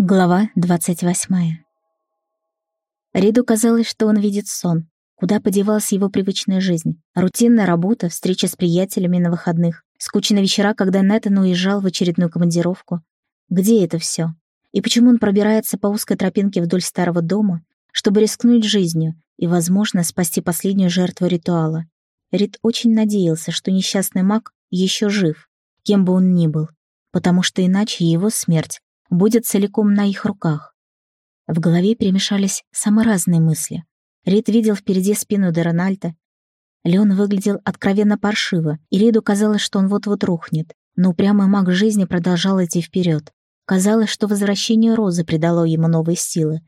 Глава двадцать восьмая. Риду казалось, что он видит сон. Куда подевалась его привычная жизнь? Рутинная работа, встреча с приятелями на выходных, скучные вечера, когда Нэтан уезжал в очередную командировку. Где это все? И почему он пробирается по узкой тропинке вдоль старого дома, чтобы рискнуть жизнью и, возможно, спасти последнюю жертву ритуала? Рид очень надеялся, что несчастный маг еще жив, кем бы он ни был, потому что иначе его смерть будет целиком на их руках. В голове перемешались самые разные мысли. Рид видел впереди спину Дерональда. Леон выглядел откровенно паршиво, и Риду казалось, что он вот-вот рухнет, но упрямый маг жизни продолжал идти вперед. Казалось, что возвращение Розы придало ему новые силы.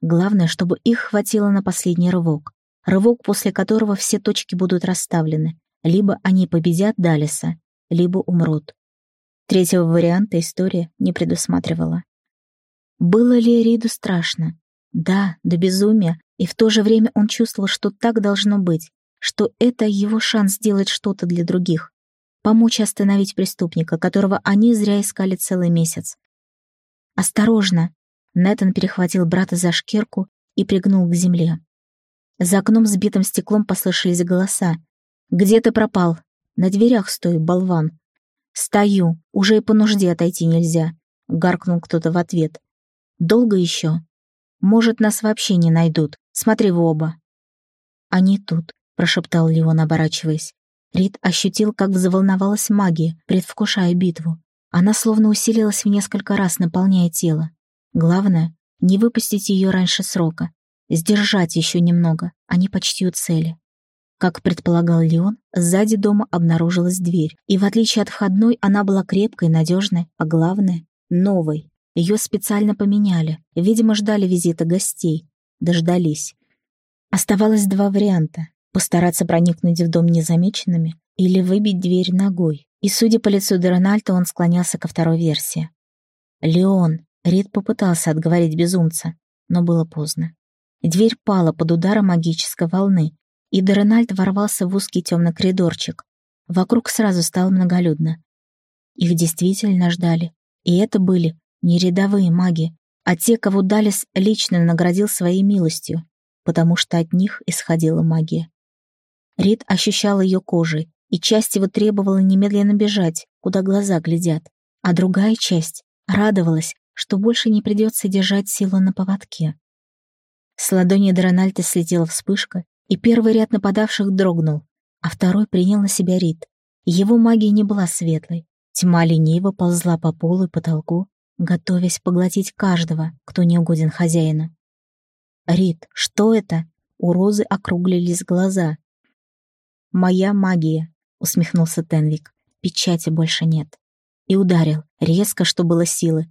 Главное, чтобы их хватило на последний рывок. Рывок, после которого все точки будут расставлены. Либо они победят Далиса, либо умрут. Третьего варианта история не предусматривала. Было ли Риду страшно? Да, до безумия, и в то же время он чувствовал, что так должно быть, что это его шанс сделать что-то для других, помочь остановить преступника, которого они зря искали целый месяц. «Осторожно!» Нэтан перехватил брата за шкирку и пригнул к земле. За окном с битым стеклом послышались голоса. «Где ты пропал? На дверях стой, болван!» «Стою, уже и по нужде отойти нельзя», — гаркнул кто-то в ответ. «Долго еще? Может, нас вообще не найдут. Смотри в оба». «Они тут», — прошептал Леон, оборачиваясь. Рид ощутил, как взволновалась магия, предвкушая битву. Она словно усилилась в несколько раз, наполняя тело. Главное — не выпустить ее раньше срока. Сдержать еще немного, они почти у цели. Как предполагал Леон, сзади дома обнаружилась дверь, и в отличие от входной, она была крепкой, надежной, а главное — новой. Ее специально поменяли, видимо, ждали визита гостей. Дождались. Оставалось два варианта — постараться проникнуть в дом незамеченными или выбить дверь ногой. И, судя по лицу Дерональда, он склонялся ко второй версии. «Леон!» — Рид попытался отговорить безумца, но было поздно. Дверь пала под ударом магической волны, и Дерональд ворвался в узкий темный коридорчик. Вокруг сразу стало многолюдно. Их действительно ждали. И это были не рядовые маги, а те, кого Далис лично наградил своей милостью, потому что от них исходила магия. Рид ощущал ее кожей, и часть его требовала немедленно бежать, куда глаза глядят, а другая часть радовалась, что больше не придется держать силу на поводке. С ладони Дорональда слетела вспышка, и первый ряд нападавших дрогнул, а второй принял на себя Рид. Его магия не была светлой. Тьма лениво ползла по полу и потолку, готовясь поглотить каждого, кто не угоден хозяину. «Рид, что это?» У Розы округлились глаза. «Моя магия», — усмехнулся Тенвик. «Печати больше нет». И ударил, резко, что было силы.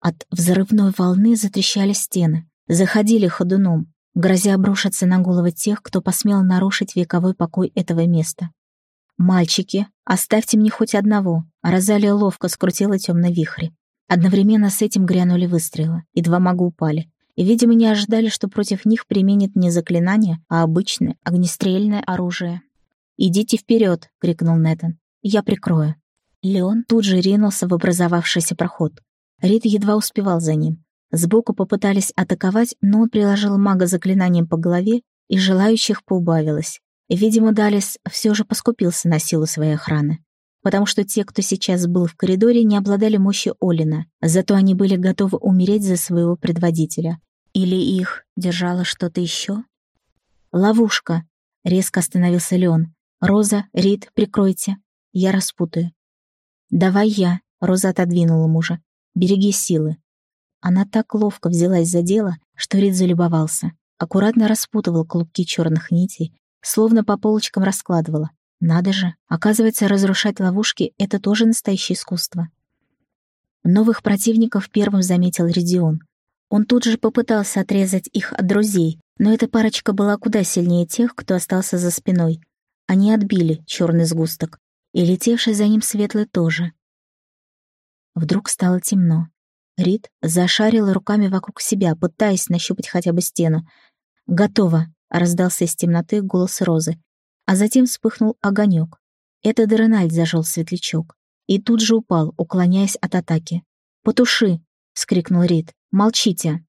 От взрывной волны затрещали стены, заходили ходуном, грозя обрушиться на головы тех, кто посмел нарушить вековой покой этого места. «Мальчики, оставьте мне хоть одного!» Розалия ловко скрутила темный вихрь. Одновременно с этим грянули выстрелы, и два мага упали. И, видимо, не ожидали, что против них применят не заклинание, а обычное огнестрельное оружие. «Идите вперед!» — крикнул Нэтан. «Я прикрою». Леон тут же ринулся в образовавшийся проход. Рид едва успевал за ним. Сбоку попытались атаковать, но он приложил мага заклинанием по голове, и желающих поубавилось. Видимо, Далис все же поскупился на силу своей охраны. Потому что те, кто сейчас был в коридоре, не обладали мощью Олина, зато они были готовы умереть за своего предводителя. Или их держало что-то еще? «Ловушка!» — резко остановился Леон. «Роза, Рид, прикройте. Я распутаю». «Давай я», — Роза отодвинула мужа. «Береги силы». Она так ловко взялась за дело, что Рид залюбовался. Аккуратно распутывал клубки черных нитей, словно по полочкам раскладывала. Надо же, оказывается, разрушать ловушки — это тоже настоящее искусство. Новых противников первым заметил Редион. Он тут же попытался отрезать их от друзей, но эта парочка была куда сильнее тех, кто остался за спиной. Они отбили черный сгусток, и летевший за ним светлый тоже. Вдруг стало темно. Рид зашарил руками вокруг себя, пытаясь нащупать хотя бы стену. «Готово!» — раздался из темноты голос Розы. А затем вспыхнул огонек. Это Дерональд зажел светлячок. И тут же упал, уклоняясь от атаки. «Потуши!» — скрикнул Рид. Молчите!»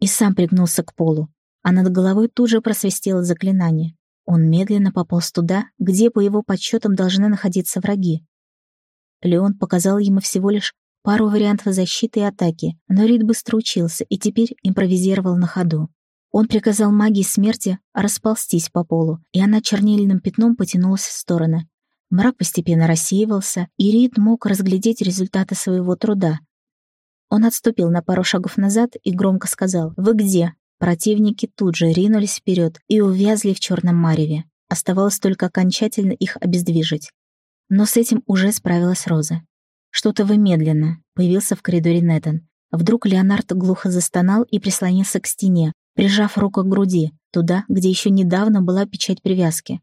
И сам пригнулся к полу, а над головой тут же просвистело заклинание. Он медленно пополз туда, где, по его подсчетам, должны находиться враги. Леон показал ему всего лишь пару вариантов защиты и атаки, но Рид быстро учился и теперь импровизировал на ходу. Он приказал магии смерти расползтись по полу, и она чернильным пятном потянулась в стороны. Мрак постепенно рассеивался, и Рид мог разглядеть результаты своего труда. Он отступил на пару шагов назад и громко сказал «Вы где?». Противники тут же ринулись вперед и увязли в черном мареве. Оставалось только окончательно их обездвижить. Но с этим уже справилась Роза. «Что-то вы медленно», — появился в коридоре Нетан. Вдруг Леонард глухо застонал и прислонился к стене, прижав руку к груди, туда, где еще недавно была печать привязки.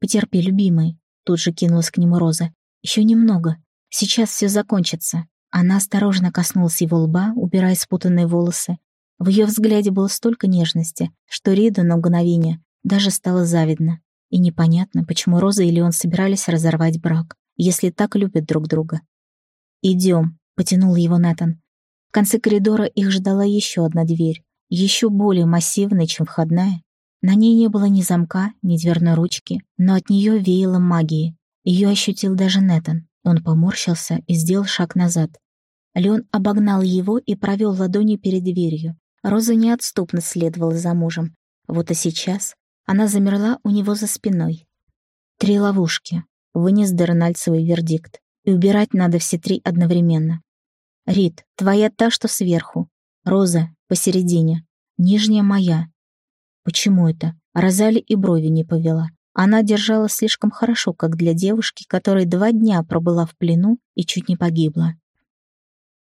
«Потерпи, любимый», — тут же кинулась к нему Роза. «Еще немного. Сейчас все закончится». Она осторожно коснулась его лба, убирая спутанные волосы, в ее взгляде было столько нежности, что Риду на мгновение даже стало завидно. И непонятно, почему Роза и Леон собирались разорвать брак, если так любят друг друга. «Идем», — потянул его Нэтан. В конце коридора их ждала еще одна дверь, еще более массивная, чем входная. На ней не было ни замка, ни дверной ручки, но от нее веяло магией. Ее ощутил даже Нэтан. Он поморщился и сделал шаг назад. Леон обогнал его и провел ладонью перед дверью. Роза неотступно следовала за мужем. Вот и сейчас она замерла у него за спиной. Три ловушки. Вынес Дернальд свой вердикт. И убирать надо все три одновременно. Рид, твоя та, что сверху. Роза, посередине. Нижняя моя. Почему это? Розали и брови не повела. Она держала слишком хорошо, как для девушки, которая два дня пробыла в плену и чуть не погибла.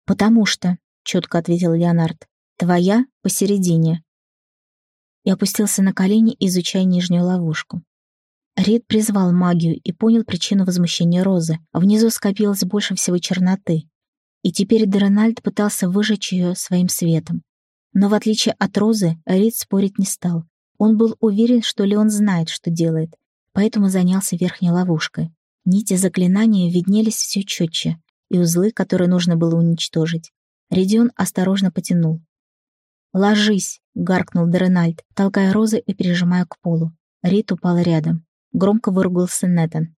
«Потому что», — четко ответил Леонард, Твоя посередине. И опустился на колени, изучая нижнюю ловушку. Рид призвал магию и понял причину возмущения Розы. Внизу скопилось больше всего черноты. И теперь Дерональд пытался выжечь ее своим светом. Но в отличие от Розы, Рид спорить не стал. Он был уверен, что Леон знает, что делает, поэтому занялся верхней ловушкой. Нити заклинания виднелись все четче, и узлы, которые нужно было уничтожить. Редион осторожно потянул. «Ложись!» — гаркнул Деренальд, толкая розы и прижимая к полу. Рит упал рядом. Громко выругался Нэтан.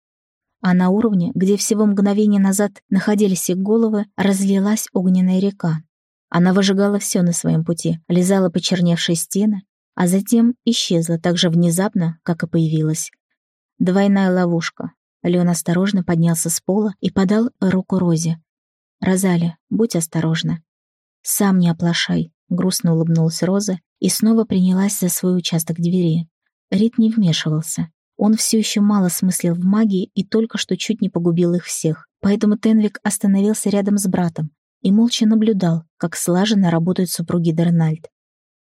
А на уровне, где всего мгновение назад находились их головы, разлилась огненная река. Она выжигала все на своем пути, лизала почерневшие стены, а затем исчезла так же внезапно, как и появилась. Двойная ловушка. Леон осторожно поднялся с пола и подал руку Розе. «Розали, будь осторожна. Сам не оплошай. Грустно улыбнулась Роза и снова принялась за свой участок двери. Рид не вмешивался. Он все еще мало смыслил в магии и только что чуть не погубил их всех. Поэтому Тенвик остановился рядом с братом и молча наблюдал, как слаженно работают супруги Дернальд.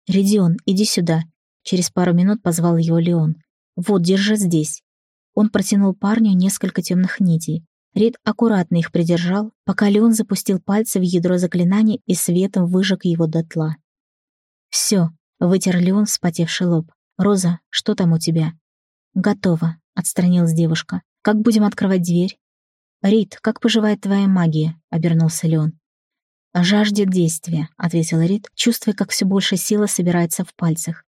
«Редион, иди сюда», — через пару минут позвал его Леон. «Вот, держи здесь». Он протянул парню несколько темных нитей, Рид аккуратно их придержал, пока Леон запустил пальцы в ядро заклинания и светом выжег его дотла. «Все», — вытер Леон вспотевший лоб. «Роза, что там у тебя?» «Готово», — отстранилась девушка. «Как будем открывать дверь?» «Рид, как поживает твоя магия?» — обернулся Леон. «Жаждет действия», — ответил Рид, чувствуя, как все больше силы собирается в пальцах.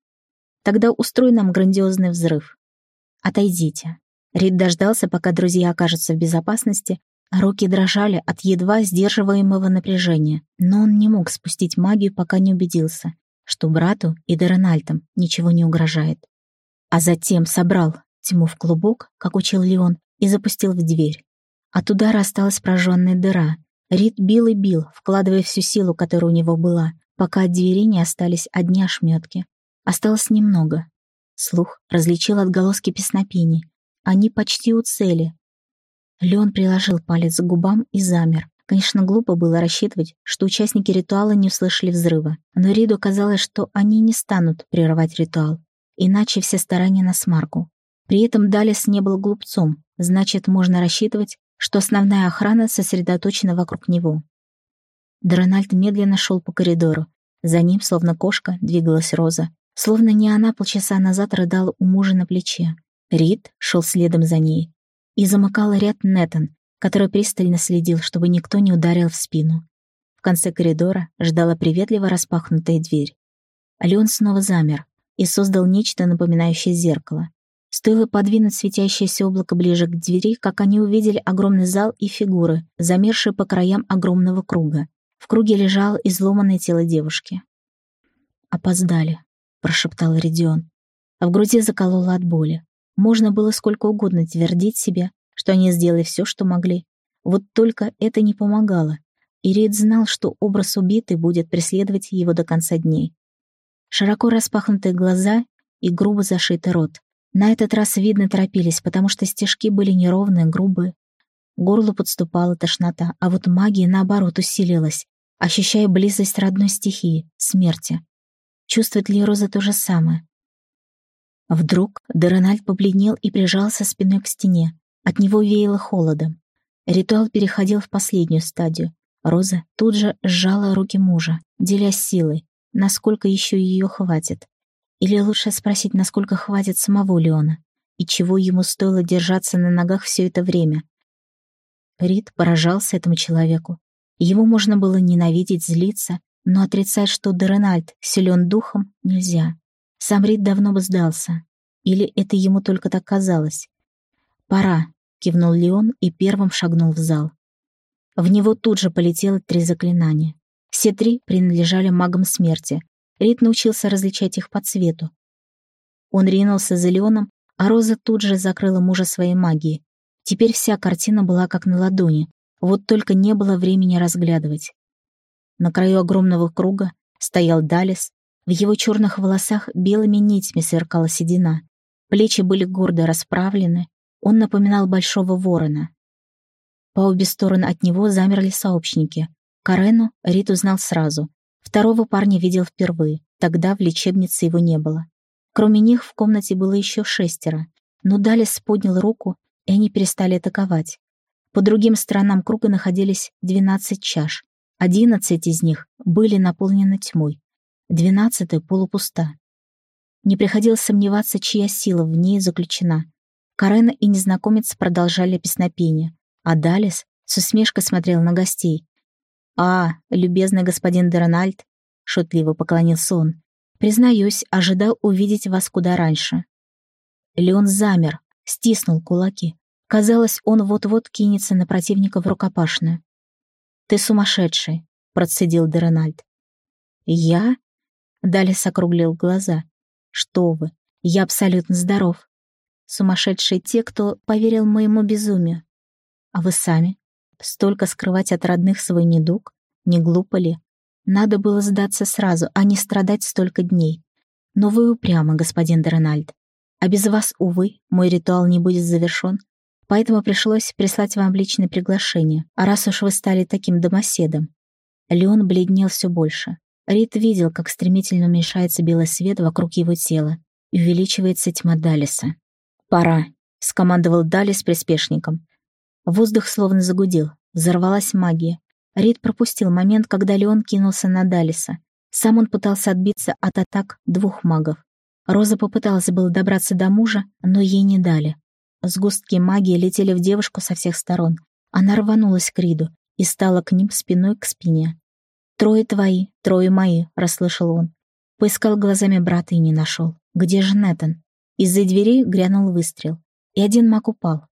«Тогда устрой нам грандиозный взрыв. Отойдите». Рид дождался, пока друзья окажутся в безопасности, руки дрожали от едва сдерживаемого напряжения, но он не мог спустить магию, пока не убедился, что брату и Дерональтам ничего не угрожает. А затем собрал тьму в клубок, как учил Леон, и запустил в дверь. От удара осталась прожженная дыра. Рид бил и бил, вкладывая всю силу, которая у него была, пока от двери не остались одни ошметки. Осталось немного. Слух различил отголоски песнопений, они почти у цели. Леон приложил палец к губам и замер. Конечно, глупо было рассчитывать, что участники ритуала не услышали взрыва, но Риду казалось, что они не станут прерывать ритуал, иначе все старания на смарку. При этом Далис не был глупцом, значит, можно рассчитывать, что основная охрана сосредоточена вокруг него. Дрональд медленно шел по коридору. За ним, словно кошка, двигалась Роза. Словно не она полчаса назад рыдала у мужа на плече. Рид шел следом за ней. И замыкал ряд Нетан, который пристально следил, чтобы никто не ударил в спину. В конце коридора ждала приветливо распахнутая дверь. Леон снова замер и создал нечто напоминающее зеркало. Стоило подвинуть светящееся облако ближе к двери, как они увидели огромный зал и фигуры, замершие по краям огромного круга. В круге лежало изломанное тело девушки. «Опоздали», — прошептал Редион. А в груди закололо от боли. Можно было сколько угодно твердить себе, что они сделали все, что могли. Вот только это не помогало. И Рид знал, что образ убитой будет преследовать его до конца дней. Широко распахнутые глаза и грубо зашитый рот. На этот раз, видно, торопились, потому что стежки были неровные, грубые. Горло подступала тошнота, а вот магия, наоборот, усилилась, ощущая близость родной стихии — смерти. Чувствует ли Роза то же самое? Вдруг Дерональд побледнел и прижался спиной к стене. От него веяло холодом. Ритуал переходил в последнюю стадию. Роза тут же сжала руки мужа, делясь силой, насколько еще ее хватит. Или лучше спросить, насколько хватит самого Леона, и чего ему стоило держаться на ногах все это время. Рид поражался этому человеку. Его можно было ненавидеть, злиться, но отрицать, что Деренальд силен духом, нельзя. Сам Рид давно бы сдался. Или это ему только так казалось? «Пора», — кивнул Леон и первым шагнул в зал. В него тут же полетело три заклинания. Все три принадлежали магам смерти. Рид научился различать их по цвету. Он ринулся за Леоном, а Роза тут же закрыла мужа своей магией. Теперь вся картина была как на ладони, вот только не было времени разглядывать. На краю огромного круга стоял Далис, в его черных волосах белыми нитями сверкала седина. Плечи были гордо расправлены, он напоминал большого ворона. По обе стороны от него замерли сообщники. Карену Рит узнал сразу. Второго парня видел впервые, тогда в лечебнице его не было. Кроме них в комнате было еще шестеро, но Далис поднял руку, и они перестали атаковать. По другим сторонам круга находились двенадцать чаш. Одиннадцать из них были наполнены тьмой, двенадцатая полупуста. Не приходилось сомневаться, чья сила в ней заключена. Карена и незнакомец продолжали песнопение, а Далис с усмешкой смотрел на гостей. «А, любезный господин Дерональд», — шутливо поклонился он, «признаюсь, ожидал увидеть вас куда раньше». Леон замер, стиснул кулаки. Казалось, он вот-вот кинется на противника в рукопашную. «Ты сумасшедший», — процедил Дерональд. «Я?» Далис округлил глаза. «Что вы, я абсолютно здоров. Сумасшедшие те, кто поверил моему безумию. А вы сами? Столько скрывать от родных свой недуг? Не глупо ли? Надо было сдаться сразу, а не страдать столько дней. Но вы упрямы, господин Дональд. А без вас, увы, мой ритуал не будет завершен. Поэтому пришлось прислать вам личное приглашение, а раз уж вы стали таким домоседом. Леон бледнел все больше. Рид видел, как стремительно уменьшается белый свет вокруг его тела и увеличивается тьма Далиса. «Пора», — скомандовал Далис приспешником. Воздух словно загудел, взорвалась магия. Рид пропустил момент, когда Леон кинулся на Далиса. Сам он пытался отбиться от атак двух магов. Роза попыталась было добраться до мужа, но ей не дали. Сгустки магии летели в девушку со всех сторон. Она рванулась к Риду и стала к ним спиной к спине. «Трое твои, трое мои», — расслышал он. Поискал глазами брата и не нашел. «Где же Нэтан?» Из-за двери грянул выстрел, и один маг упал.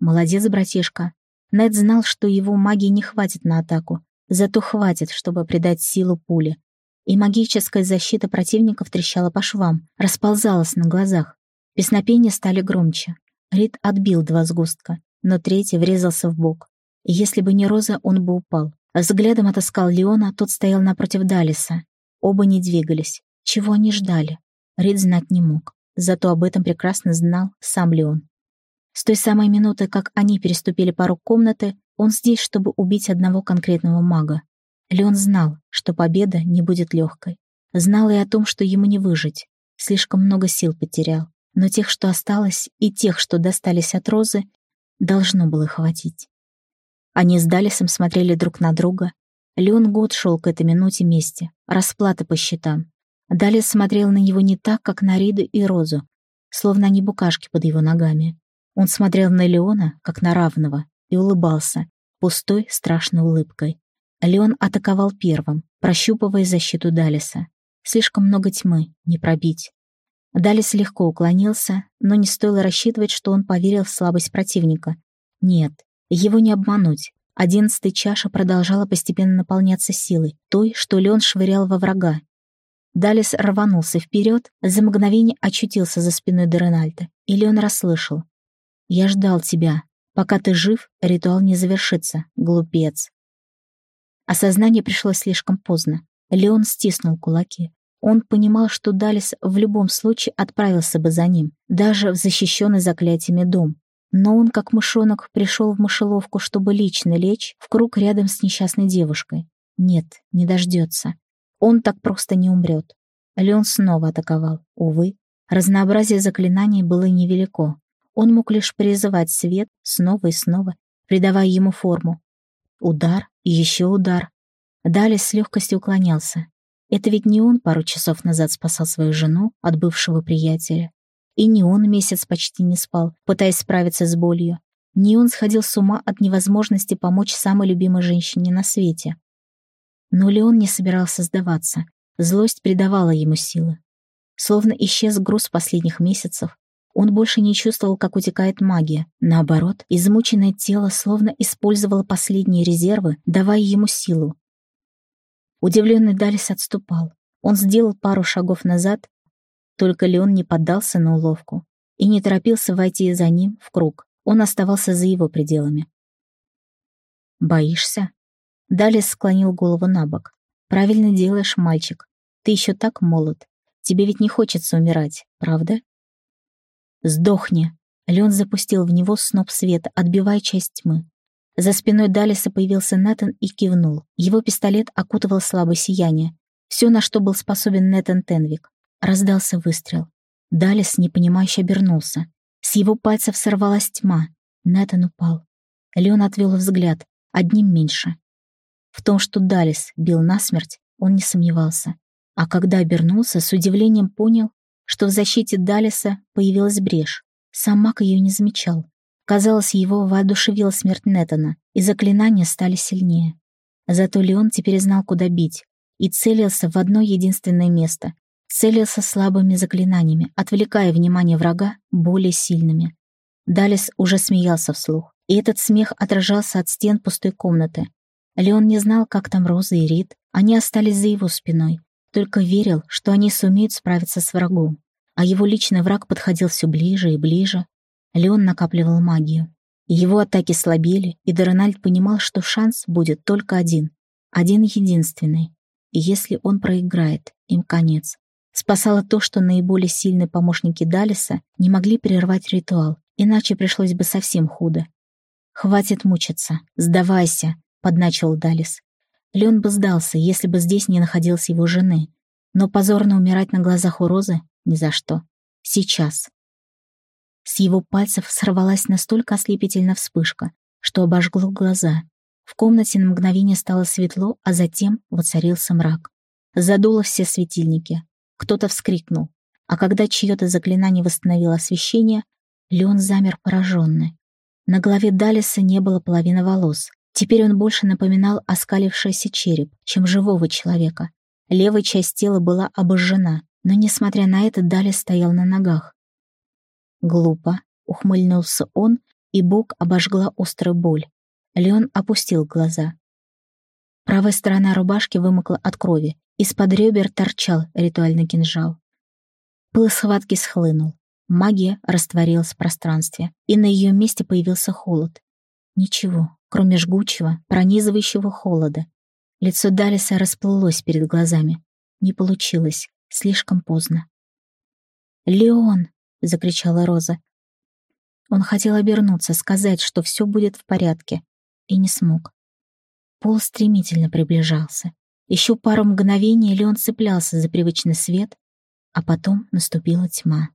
«Молодец, братишка». Нэт знал, что его магии не хватит на атаку, зато хватит, чтобы придать силу пуле. И магическая защита противников трещала по швам, расползалась на глазах. Песнопения стали громче. Рид отбил два сгустка, но третий врезался в бок. Если бы не Роза, он бы упал. Взглядом отыскал Леона, тот стоял напротив Далиса. Оба не двигались. Чего они ждали? Рид знать не мог. Зато об этом прекрасно знал сам Леон. С той самой минуты, как они переступили порог комнаты, он здесь, чтобы убить одного конкретного мага. Леон знал, что победа не будет легкой. Знал и о том, что ему не выжить. Слишком много сил потерял. Но тех, что осталось, и тех, что достались от Розы, должно было хватить. Они с Далисом смотрели друг на друга. Леон год шел к этой минуте вместе, расплата по счетам. Далис смотрел на него не так, как на Риду и Розу, словно они букашки под его ногами. Он смотрел на Леона, как на равного, и улыбался, пустой, страшной улыбкой. Леон атаковал первым, прощупывая защиту Далиса. Слишком много тьмы, не пробить. Далис легко уклонился, но не стоило рассчитывать, что он поверил в слабость противника. Нет, его не обмануть. Одиннадцатая чаша продолжала постепенно наполняться силой, той, что Леон швырял во врага. Далис рванулся вперед, за мгновение очутился за спиной Деренальда, и Леон расслышал. «Я ждал тебя. Пока ты жив, ритуал не завершится, глупец». Осознание пришло слишком поздно. Леон стиснул кулаки. Он понимал, что Далис в любом случае отправился бы за ним, даже в защищенный заклятиями дом. Но он, как мышонок, пришел в мышеловку, чтобы лично лечь в круг рядом с несчастной девушкой. Нет, не дождется. Он так просто не умрет. Леон снова атаковал. Увы, разнообразие заклинаний было невелико. Он мог лишь призывать свет снова и снова, придавая ему форму, Удар еще удар. Далее с легкостью уклонялся. Это ведь не он пару часов назад спасал свою жену от бывшего приятеля. И не он месяц почти не спал, пытаясь справиться с болью. Не он сходил с ума от невозможности помочь самой любимой женщине на свете. Но Леон не собирался сдаваться. Злость придавала ему силы. Словно исчез груз последних месяцев, он больше не чувствовал, как утекает магия. Наоборот, измученное тело словно использовало последние резервы, давая ему силу. Удивленный Далис отступал. Он сделал пару шагов назад, только Леон не поддался на уловку и не торопился войти за ним в круг. Он оставался за его пределами. «Боишься?» Далис склонил голову на бок. «Правильно делаешь, мальчик. Ты еще так молод. Тебе ведь не хочется умирать, правда?» «Сдохни!» Леон запустил в него сноп света, отбивая часть тьмы. За спиной Далиса появился Нэтан и кивнул. Его пистолет окутывал слабое сияние. Все, на что был способен Нэтан Тенвик. Раздался выстрел. Далис непонимающе обернулся. С его пальцев сорвалась тьма. Нэтан упал. Леон отвел взгляд. Одним меньше. В том, что Далис бил насмерть, он не сомневался. А когда обернулся, с удивлением понял, что в защите Далиса появилась брешь. Сам маг ее не замечал. Казалось, его воодушевила смерть Нетана, и заклинания стали сильнее. Зато Леон теперь знал, куда бить, и целился в одно единственное место. Целился слабыми заклинаниями, отвлекая внимание врага более сильными. Далис уже смеялся вслух, и этот смех отражался от стен пустой комнаты. Леон не знал, как там Роза и Рид, они остались за его спиной, только верил, что они сумеют справиться с врагом. А его личный враг подходил все ближе и ближе. Леон накапливал магию. Его атаки слабели, и Дорональд понимал, что шанс будет только один. Один единственный. И если он проиграет, им конец. Спасало то, что наиболее сильные помощники Далиса не могли прервать ритуал, иначе пришлось бы совсем худо. «Хватит мучиться, сдавайся», — подначил Далис. Леон бы сдался, если бы здесь не находилась его жены. Но позорно умирать на глазах у Розы ни за что. Сейчас. С его пальцев сорвалась настолько ослепительная вспышка, что обожгло глаза. В комнате на мгновение стало светло, а затем воцарился мрак. Задуло все светильники. Кто-то вскрикнул. А когда чье-то заклинание восстановило освещение, Леон замер пораженный. На голове Далиса не было половины волос, Теперь он больше напоминал оскалившийся череп, чем живого человека. Левая часть тела была обожжена, но, несмотря на это, Дали стоял на ногах. «Глупо», — ухмыльнулся он, и бок обожгла острая боль. Леон опустил глаза. Правая сторона рубашки вымокла от крови, из-под ребер торчал ритуальный кинжал. Пыл схватки схлынул. Магия растворилась в пространстве, и на ее месте появился холод. Ничего, кроме жгучего, пронизывающего холода. Лицо Далиса расплылось перед глазами. Не получилось, слишком поздно. «Леон!» — закричала Роза. Он хотел обернуться, сказать, что все будет в порядке, и не смог. Пол стремительно приближался. Еще пару мгновений Леон цеплялся за привычный свет, а потом наступила тьма.